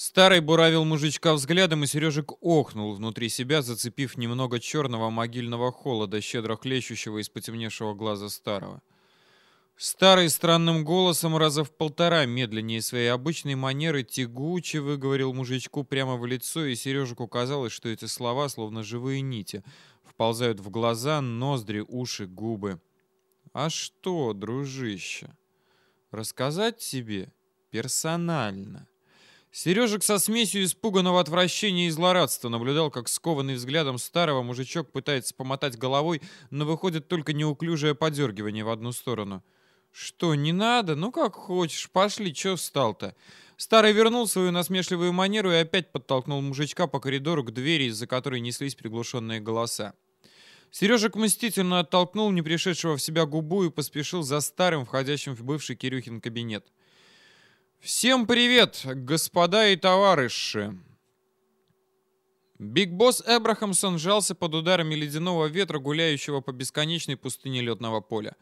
Старый буравил мужичка взглядом, и Сережик охнул внутри себя, зацепив немного черного могильного холода, щедро хлещущего из потемневшего глаза старого. Старый странным голосом раза в полтора медленнее своей обычной манеры тягуче выговорил мужичку прямо в лицо, и Сережику казалось, что эти слова, словно живые нити, вползают в глаза, ноздри, уши, губы. «А что, дружище, рассказать тебе персонально?» Сережек со смесью испуганного отвращения и злорадства наблюдал, как скованный взглядом старого мужичок пытается помотать головой, но выходит только неуклюжее подергивание в одну сторону. «Что, не надо? Ну как хочешь, пошли, чё встал-то?» Старый вернул свою насмешливую манеру и опять подтолкнул мужичка по коридору к двери, из-за которой неслись приглушенные голоса. Сережек мстительно оттолкнул не пришедшего в себя губу и поспешил за старым, входящим в бывший Кирюхин кабинет. Всем привет, господа и товарищи! Биг Босс Эбрахамсон сжался под ударами ледяного ветра, гуляющего по бесконечной пустыне летного поля.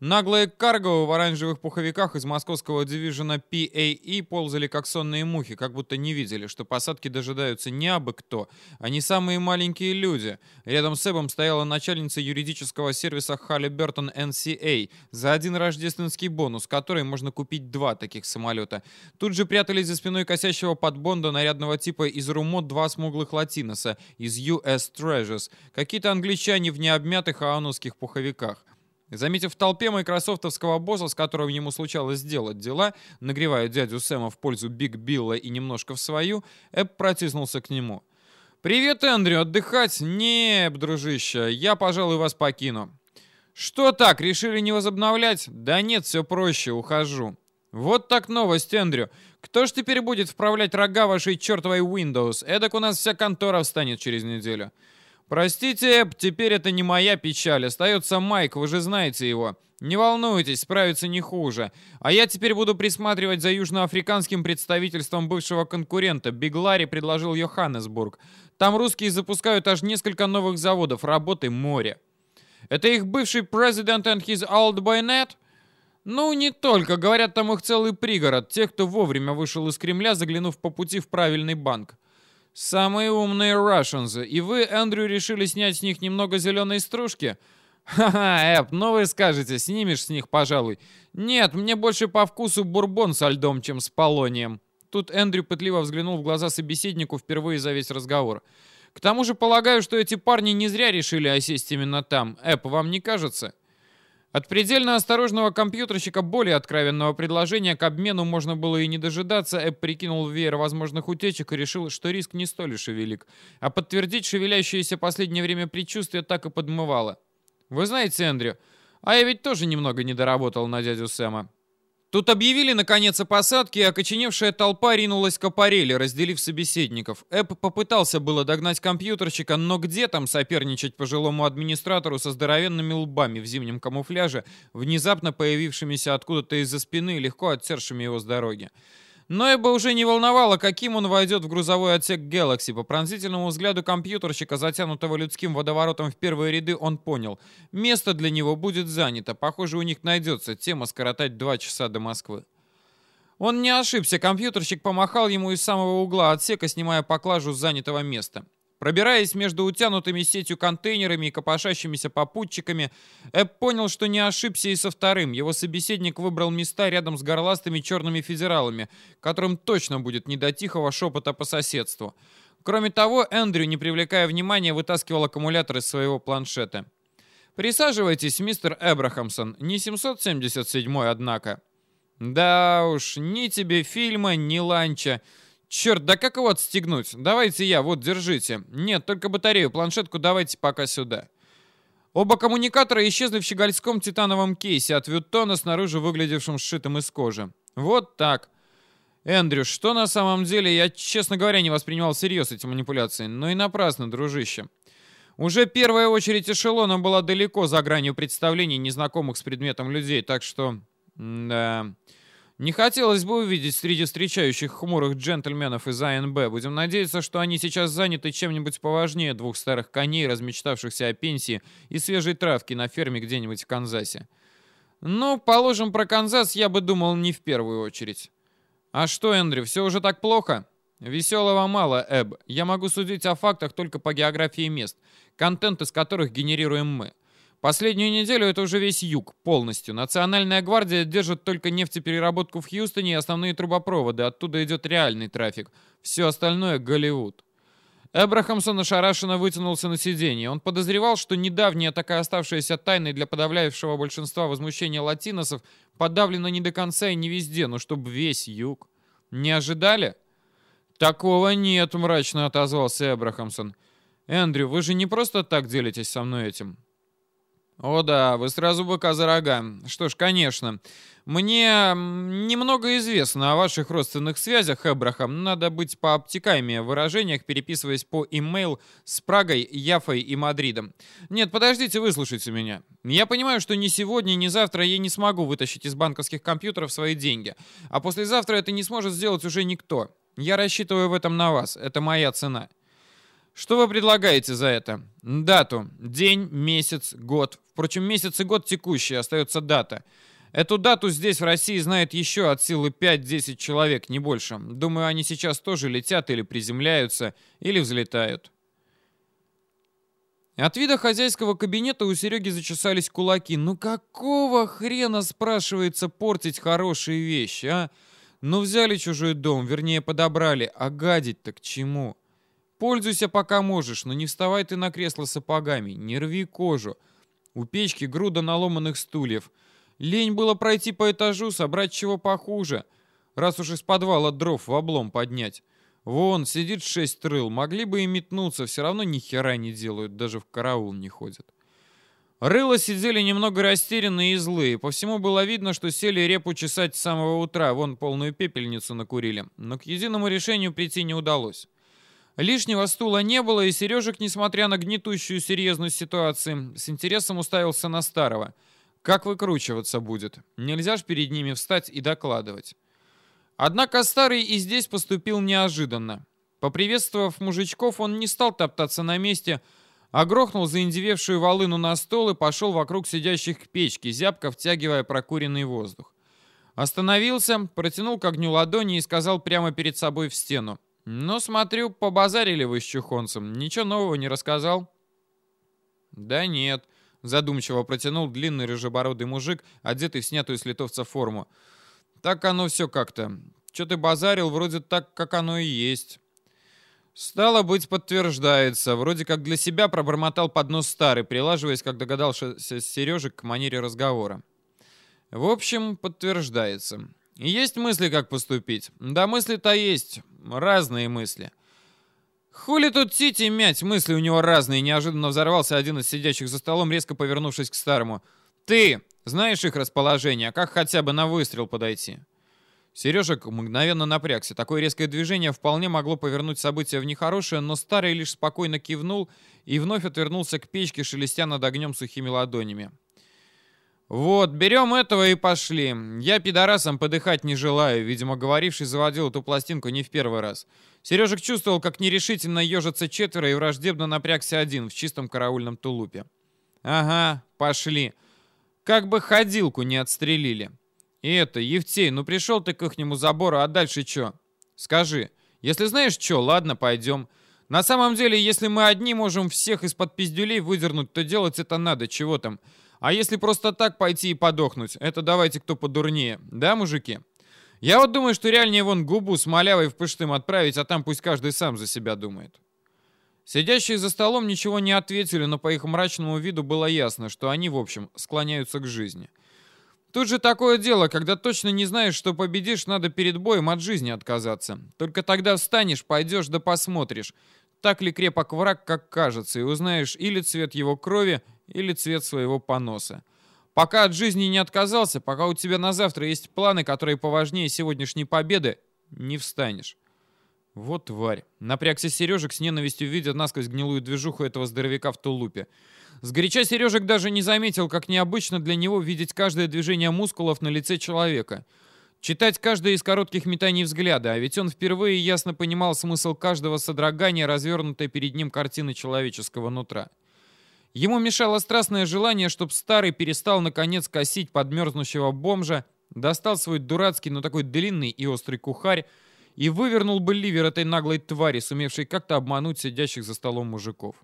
Наглые карго в оранжевых пуховиках из московского дивизиона PAE ползали как сонные мухи, как будто не видели, что посадки дожидаются не абы кто, а не самые маленькие люди. Рядом с Эбом стояла начальница юридического сервиса Halliburton NCA за один рождественский бонус, который можно купить два таких самолета. Тут же прятались за спиной косящего под Бонда нарядного типа из Румо два смуглых латиноса из US Treasures, какие-то англичане в необмятых аоновских пуховиках. Заметив в толпе майкрософтовского босса, с которым ему случалось сделать дела, нагревая дядю Сэма в пользу Биг Билла и немножко в свою, Эб протиснулся к нему. «Привет, Эндрю, отдыхать? Не, дружище, я, пожалуй, вас покину». «Что так, решили не возобновлять?» «Да нет, все проще, ухожу». «Вот так новость, Эндрю. Кто ж теперь будет вправлять рога вашей чертовой Windows? Эдак у нас вся контора встанет через неделю». «Простите, теперь это не моя печаль. Остается Майк, вы же знаете его. Не волнуйтесь, справится не хуже. А я теперь буду присматривать за южноафриканским представительством бывшего конкурента. Биглари предложил Йоханнесбург. Там русские запускают аж несколько новых заводов. Работы море. Это их бывший президент and his old boynet? Ну, не только. Говорят, там их целый пригород. Тех, кто вовремя вышел из Кремля, заглянув по пути в правильный банк. «Самые умные Russians. И вы, Эндрю, решили снять с них немного зеленой стружки?» «Ха-ха, Эп, ну вы скажете, снимешь с них, пожалуй». «Нет, мне больше по вкусу бурбон со льдом, чем с полонием». Тут Эндрю пытливо взглянул в глаза собеседнику впервые за весь разговор. «К тому же полагаю, что эти парни не зря решили осесть именно там. Эп, вам не кажется?» От предельно осторожного компьютерщика более откровенного предложения к обмену можно было и не дожидаться. Эп прикинул веер возможных утечек и решил, что риск не столь уж и велик. А подтвердить шевелящееся последнее время предчувствие так и подмывало. «Вы знаете, Эндрю, а я ведь тоже немного не доработал на дядю Сэма. Тут объявили, наконец, о посадке, и окоченевшая толпа ринулась к аппарели, разделив собеседников. Эп попытался было догнать компьютерщика, но где там соперничать пожилому администратору со здоровенными лбами в зимнем камуфляже, внезапно появившимися откуда-то из-за спины легко оттершими его с дороги. Но Эба уже не волновало, каким он войдет в грузовой отсек Galaxy. По пронзительному взгляду компьютерщика, затянутого людским водоворотом в первые ряды, он понял. Место для него будет занято. Похоже, у них найдется тема скоротать два часа до Москвы. Он не ошибся, компьютерщик помахал ему из самого угла отсека, снимая поклажу с занятого места. Пробираясь между утянутыми сетью контейнерами и копошащимися попутчиками, Эб понял, что не ошибся и со вторым. Его собеседник выбрал места рядом с горластыми черными федералами, которым точно будет не до тихого шепота по соседству. Кроме того, Эндрю, не привлекая внимания, вытаскивал аккумулятор из своего планшета. «Присаживайтесь, мистер Эбрахамсон. Не 777-й, однако». «Да уж, ни тебе фильма, ни ланча». Черт, да как его отстегнуть? Давайте я, вот, держите. Нет, только батарею, планшетку давайте пока сюда. Оба коммуникатора исчезли в щегольском титановом кейсе от Вьютона, снаружи выглядевшем сшитым из кожи. Вот так. Эндрю, что на самом деле, я, честно говоря, не воспринимал всерьез эти манипуляции, но и напрасно, дружище. Уже первая очередь эшелона была далеко за гранью представлений незнакомых с предметом людей, так что... Да... Не хотелось бы увидеть среди встречающих хмурых джентльменов из АНБ. Будем надеяться, что они сейчас заняты чем-нибудь поважнее двух старых коней, размечтавшихся о пенсии и свежей травки на ферме где-нибудь в Канзасе. Ну, положим, про Канзас я бы думал не в первую очередь. А что, Эндрю, все уже так плохо? Веселого мало, Эб. Я могу судить о фактах только по географии мест, контент из которых генерируем мы. Последнюю неделю это уже весь юг, полностью. Национальная гвардия держит только нефтепереработку в Хьюстоне и основные трубопроводы, оттуда идет реальный трафик. Все остальное — Голливуд. Эбрахамсон ошарашенно вытянулся на сиденье. Он подозревал, что недавняя такая оставшаяся тайной для подавляющего большинства возмущения латиносов подавлена не до конца и не везде, но чтобы весь юг. Не ожидали? «Такого нет», — мрачно отозвался Эбрахамсон. «Эндрю, вы же не просто так делитесь со мной этим?» «О да, вы сразу быка за рога. Что ж, конечно. Мне немного известно о ваших родственных связях, Эбрахам. Надо быть пообтекаемее в выражениях, переписываясь по имейл с Прагой, Яфой и Мадридом. Нет, подождите, выслушайте меня. Я понимаю, что ни сегодня, ни завтра я не смогу вытащить из банковских компьютеров свои деньги. А послезавтра это не сможет сделать уже никто. Я рассчитываю в этом на вас. Это моя цена. Что вы предлагаете за это? Дату. День, месяц, год. Впрочем, месяц и год текущий, остается дата. Эту дату здесь, в России, знает еще от силы 5-10 человек, не больше. Думаю, они сейчас тоже летят или приземляются, или взлетают. От вида хозяйского кабинета у Сереги зачесались кулаки. Ну какого хрена, спрашивается, портить хорошие вещи, а? Ну взяли чужой дом, вернее подобрали, а гадить-то к чему? Пользуйся пока можешь, но не вставай ты на кресло сапогами, не рви кожу. У печки груда наломанных стульев. Лень было пройти по этажу, собрать чего похуже. Раз уж из подвала дров в облом поднять. Вон, сидит шесть рыл, могли бы и метнуться, все равно ни хера не делают, даже в караул не ходят. Рыла сидели немного растерянные и злые. По всему было видно, что сели репу чесать с самого утра, вон полную пепельницу накурили. Но к единому решению прийти не удалось. Лишнего стула не было, и Сережек, несмотря на гнетущую серьезность ситуации, с интересом уставился на старого. Как выкручиваться будет? Нельзя ж перед ними встать и докладывать. Однако старый и здесь поступил неожиданно. Поприветствовав мужичков, он не стал топтаться на месте, а грохнул заиндевевшую волыну на стол и пошел вокруг сидящих к печке, зябко втягивая прокуренный воздух. Остановился, протянул к огню ладони и сказал прямо перед собой в стену. «Ну, смотрю, побазарили вы с Чухонцем. Ничего нового не рассказал?» «Да нет», — задумчиво протянул длинный рыжебородый мужик, одетый в снятую с литовца форму. «Так оно все как-то. Че ты базарил, вроде так, как оно и есть». «Стало быть, подтверждается. Вроде как для себя пробормотал под нос старый, прилаживаясь, как догадался Сережек, к манере разговора. В общем, подтверждается. Есть мысли, как поступить? Да мысли-то есть. Разные мысли. Хули тут Тити мять? Мысли у него разные. Неожиданно взорвался один из сидящих за столом, резко повернувшись к старому. Ты знаешь их расположение? Как хотя бы на выстрел подойти? Сережек мгновенно напрягся. Такое резкое движение вполне могло повернуть события в нехорошее, но старый лишь спокойно кивнул и вновь отвернулся к печке, шелестя над огнем сухими ладонями. «Вот, берем этого и пошли. Я пидорасом подыхать не желаю», видимо, говоривший заводил эту пластинку не в первый раз. Сережек чувствовал, как нерешительно ежатся четверо и враждебно напрягся один в чистом караульном тулупе. «Ага, пошли. Как бы ходилку не отстрелили. И это, Евтей, ну пришел ты к ихнему забору, а дальше что? Скажи. Если знаешь что, ладно, пойдем. На самом деле, если мы одни можем всех из-под пиздюлей выдернуть, то делать это надо, чего там». А если просто так пойти и подохнуть, это давайте кто подурнее. Да, мужики? Я вот думаю, что реальнее вон губу с малявой в пыштым отправить, а там пусть каждый сам за себя думает. Сидящие за столом ничего не ответили, но по их мрачному виду было ясно, что они, в общем, склоняются к жизни. Тут же такое дело, когда точно не знаешь, что победишь, надо перед боем от жизни отказаться. Только тогда встанешь, пойдешь да посмотришь, так ли крепок враг, как кажется, и узнаешь или цвет его крови, или цвет своего поноса. Пока от жизни не отказался, пока у тебя на завтра есть планы, которые поважнее сегодняшней победы, не встанешь. Вот тварь. Напрягся Сережек с ненавистью, видя насквозь гнилую движуху этого здоровяка в тулупе. Сгоряча Сережек даже не заметил, как необычно для него видеть каждое движение мускулов на лице человека. Читать каждое из коротких метаний взгляда, а ведь он впервые ясно понимал смысл каждого содрогания, развернутой перед ним картины человеческого нутра. Ему мешало страстное желание, чтобы старый перестал наконец косить подмерзнущего бомжа, достал свой дурацкий, но такой длинный и острый кухарь и вывернул бы ливер этой наглой твари, сумевшей как-то обмануть сидящих за столом мужиков.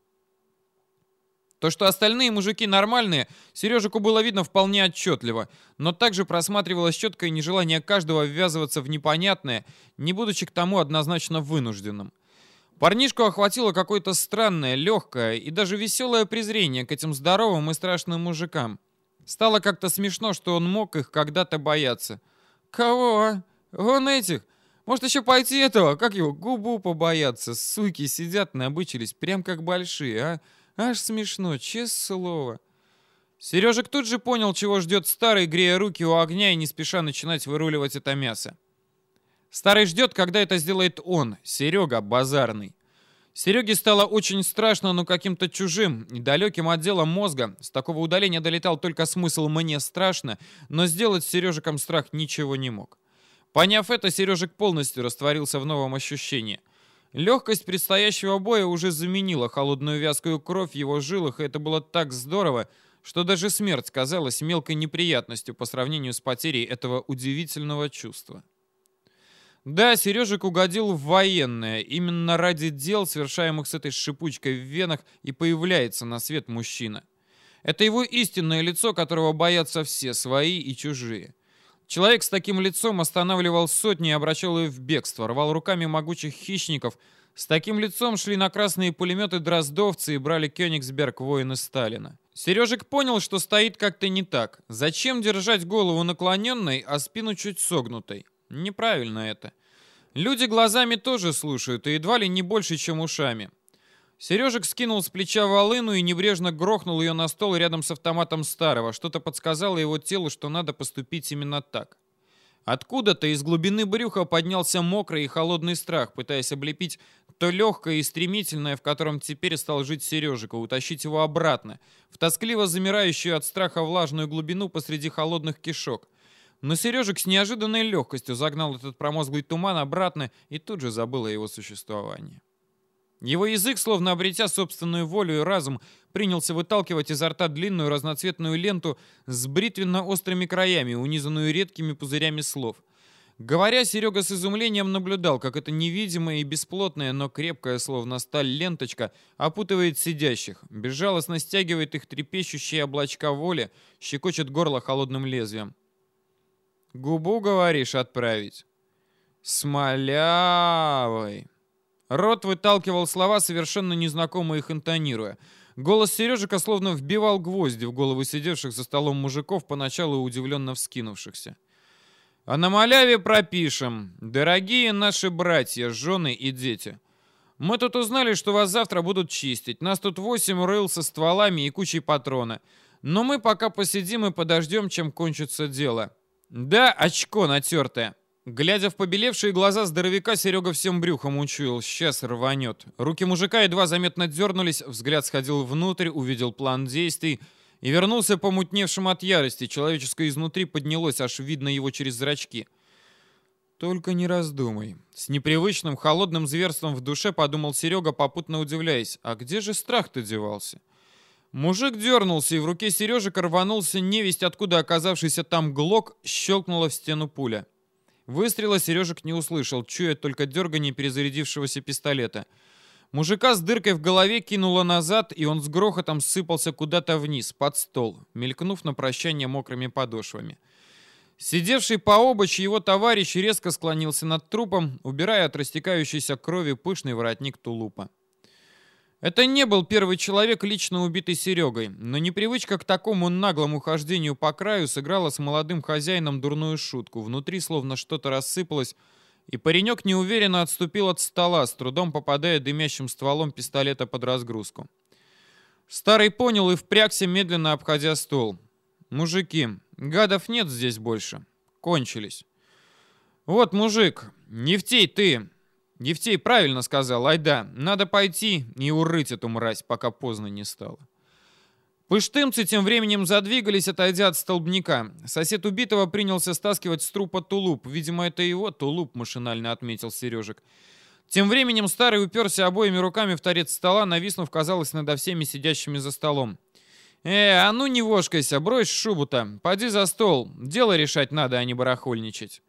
То, что остальные мужики нормальные, Сережику было видно вполне отчетливо, но также просматривалось четкое нежелание каждого ввязываться в непонятное, не будучи к тому однозначно вынужденным. Парнишку охватило какое-то странное, легкое и даже веселое презрение к этим здоровым и страшным мужикам. Стало как-то смешно, что он мог их когда-то бояться. «Кого, а? Вон этих? Может еще пойти этого, как его, губу побояться? Суки сидят, набычились, прям как большие, а?» Аж смешно, честное слово. Сережек тут же понял, чего ждет старый, грея руки у огня и не спеша начинать выруливать это мясо. Старый ждет, когда это сделает он, Серега Базарный. Сереге стало очень страшно, но каким-то чужим, недалеким отделом мозга. С такого удаления долетал только смысл «мне страшно», но сделать с Сережиком страх ничего не мог. Поняв это, Сережик полностью растворился в новом ощущении – Легкость предстоящего боя уже заменила холодную вязкую кровь в его жилах, и это было так здорово, что даже смерть казалась мелкой неприятностью по сравнению с потерей этого удивительного чувства. Да, Сережик угодил в военное. Именно ради дел, совершаемых с этой шипучкой в венах, и появляется на свет мужчина. Это его истинное лицо, которого боятся все, свои и чужие. Человек с таким лицом останавливал сотни и обращал их в бегство, рвал руками могучих хищников. С таким лицом шли на красные пулеметы дроздовцы и брали Кёнигсберг воины Сталина. Сережик понял, что стоит как-то не так. Зачем держать голову наклоненной, а спину чуть согнутой? Неправильно это. Люди глазами тоже слушают, и едва ли не больше, чем ушами. Сережек скинул с плеча волыну и небрежно грохнул ее на стол рядом с автоматом старого. Что-то подсказало его телу, что надо поступить именно так. Откуда-то из глубины брюха поднялся мокрый и холодный страх, пытаясь облепить то легкое и стремительное, в котором теперь стал жить Сережика, утащить его обратно, в тоскливо замирающую от страха влажную глубину посреди холодных кишок. Но Сережик с неожиданной легкостью загнал этот промозглый туман обратно и тут же забыл о его существовании. Его язык, словно обретя собственную волю и разум, принялся выталкивать изо рта длинную разноцветную ленту с бритвенно-острыми краями, унизанную редкими пузырями слов. Говоря, Серега с изумлением наблюдал, как эта невидимая и бесплотная, но крепкая, словно сталь, ленточка опутывает сидящих, безжалостно стягивает их трепещущие облачка воли, щекочет горло холодным лезвием. «Губу, говоришь, отправить?» «Смолявой!» Рот выталкивал слова, совершенно незнакомые их интонируя. Голос Сережика словно вбивал гвозди в головы сидевших за столом мужиков, поначалу удивленно вскинувшихся. «А на маляве пропишем. Дорогие наши братья, жены и дети. Мы тут узнали, что вас завтра будут чистить. Нас тут восемь рыл со стволами и кучей патрона. Но мы пока посидим и подождем, чем кончится дело. Да, очко натертое». Глядя в побелевшие глаза здоровяка, Серега всем брюхом учуял. Сейчас рванет. Руки мужика едва заметно дернулись, взгляд сходил внутрь, увидел план действий и вернулся помутневшим от ярости. Человеческое изнутри поднялось, аж видно его через зрачки. «Только не раздумай». С непривычным холодным зверством в душе подумал Серега, попутно удивляясь. «А где же страх-то девался?» Мужик дернулся, и в руке Сережи рванулся невесть, откуда оказавшийся там глок, щелкнула в стену пуля. Выстрела Сережек не услышал, чуя только дергание перезарядившегося пистолета. Мужика с дыркой в голове кинуло назад, и он с грохотом сыпался куда-то вниз, под стол, мелькнув на прощание мокрыми подошвами. Сидевший пообочь его товарищ резко склонился над трупом, убирая от растекающейся крови пышный воротник тулупа. Это не был первый человек, лично убитый Серегой, но непривычка к такому наглому хождению по краю сыграла с молодым хозяином дурную шутку. Внутри словно что-то рассыпалось, и паренек неуверенно отступил от стола, с трудом попадая дымящим стволом пистолета под разгрузку. Старый понял и впрягся, медленно обходя стол. «Мужики, гадов нет здесь больше. Кончились». «Вот, мужик, Нефтей ты, Евтей правильно сказал, айда, надо пойти и урыть эту мразь, пока поздно не стало. Пыштымцы тем временем задвигались, отойдя от столбняка. Сосед убитого принялся стаскивать с трупа тулуп. Видимо, это его тулуп, машинально отметил Сережек. Тем временем старый уперся обоими руками в торец стола, нависнув, казалось, над всеми сидящими за столом. «Э, а ну не вошкайся, брось шубу-то, поди за стол. Дело решать надо, а не барахольничать».